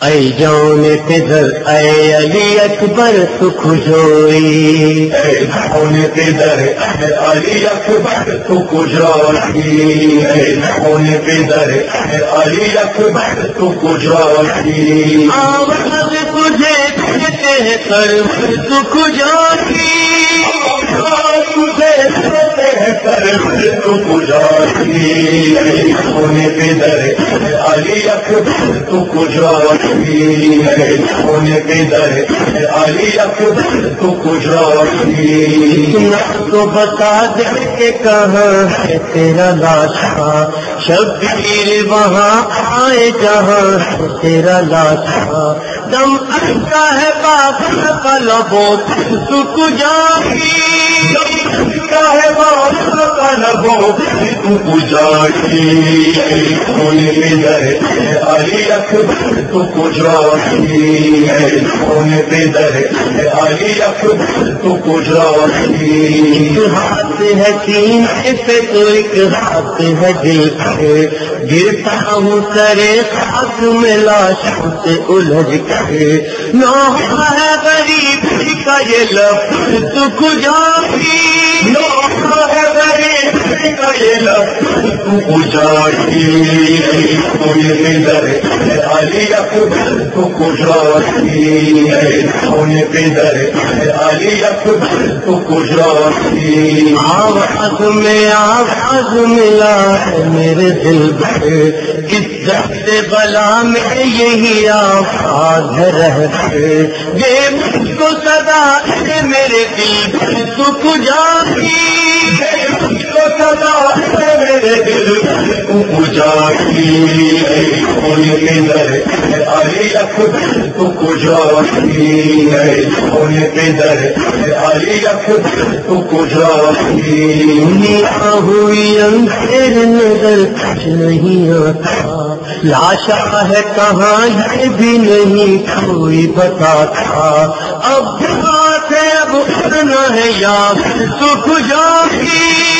اے جون پدر اے علی اکبر سکھ جوئی اے جون پدر اے علی اکبر سکھ جوئی اے جون پدر اے علی اکبر سکھ جوئی آواز تجھے کہتے ہیں کر سکھ جوئی تجھے کہتے ہیں کر سکھ جوئی اے جون پدر علی اکبر سکھ جوئی ہونے کے در علی اکبر تو کجراتی تو بتا دے کہ کہاں ہے۔ تیرا لاشا شبیر وہاں آئے جہاں ہے تیرا لاشا دم اچھا ہے باپ کا لبو سکھ تو علی اکبر تو ہونے در علی اکبر تو ہاتھ ہے تین سے تو ایک ہاتھ ہے دل سے۔ گرتا ہوں کرے خاک میں لاشوں سے الجھ کے۔ نوحہ ہے غریب کا یہ لفظ، تو کجاتی نوحہ یہ علی تو علی تو آواز میں آواز ملا ہے میرے دل پہ کس درد بلا میں یہی آواز رہتے یہ مجھ کو سدا میرے دل پہ سکھ جاتی کو میرے دل کو کجاتی علی تو کجاتی کے در علی تو کجاتی ہوئی نظر نہیں آتا لاشا ہے کہاں یہ بھی نہیں کوئی بتاتا اب بات ہے، اب کرنا ہے، یا سکھ جاتی۔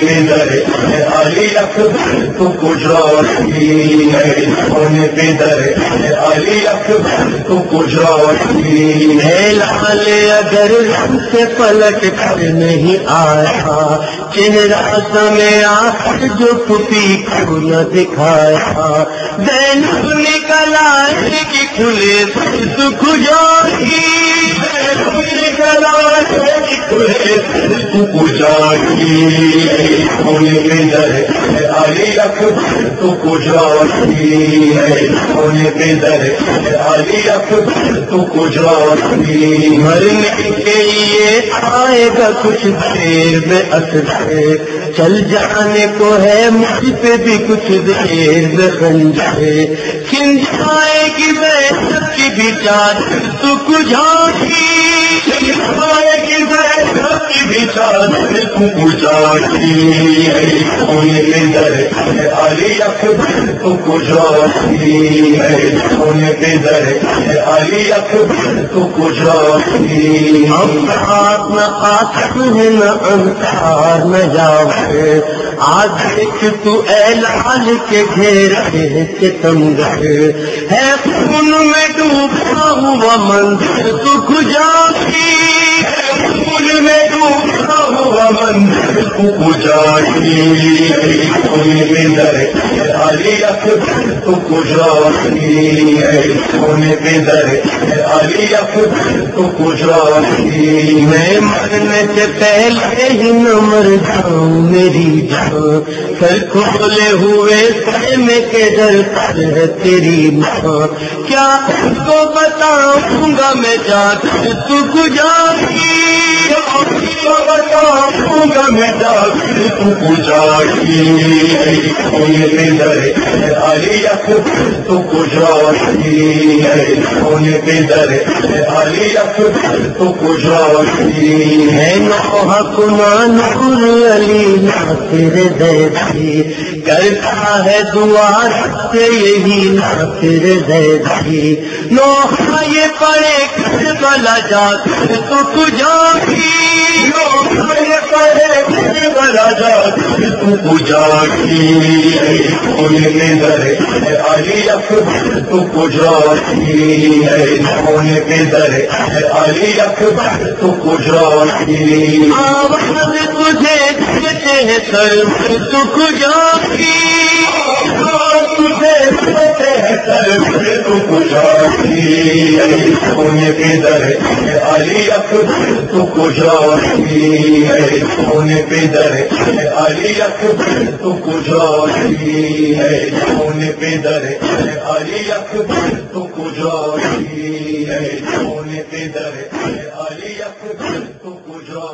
کے در علی اکبر، تو کجراتی ہونے کے در علی اکبر، تو کجراتی ہے۔ لال اگر سے پلٹ کر نہیں آیا، چہرہ سمے آخر جو پپی کو نہ دکھایا۔ دین نکلا کی کھلے سکھ جاتی ہونے کے در ہے علی اکبر تو کجراتی ہونے کے در علی اکبر تو کجراتی مرنے کے لیے آئے گا کچھ دیر میں اثر سے چل جانے کو ہے مجھ پہ بھی کچھ دیر میں خنجے کھنجائے گی میں سب کی بھی چار تو کجھاتی گی کی علی اکبر تو در علی اکبر تو ہم ہاتھ نہ آسم ہے، نہ انسار نہ جاوے آج دیکھ تو اے لال کے گھیرے کے تمغے ہے خون میں ڈوبا ہوا منظر تو کجاتی کی میں ڈوبا ہوا منظر تو کجاتی در علی اکبر تو کجراتی در علی تو میں مرنے سے پہلے ہی نہ مر جاؤں میری جان۔ سر کھولے ہوئے میں کے در پر ہے تیری ماں۔ کیا کو بتاؤں گا میں جا تو گجاری تو علی ہونے در علی اکبر تو ہے نوح کنا علی دیسی کرتا ہے دعا سے یہی ناصر زیدی نوحہ یہ پڑے بلا جا کر تو کجا تو کی علی اکبر تو کی علی اکبر تو کی آواز تجھے ہیں سر تو کی کی ان علی اکبر تو کجا کی ان نظر علی اکبر تو کجا کی ان نظر علی اکبر تو کجا کی ان نظر علی اکبر تو کجا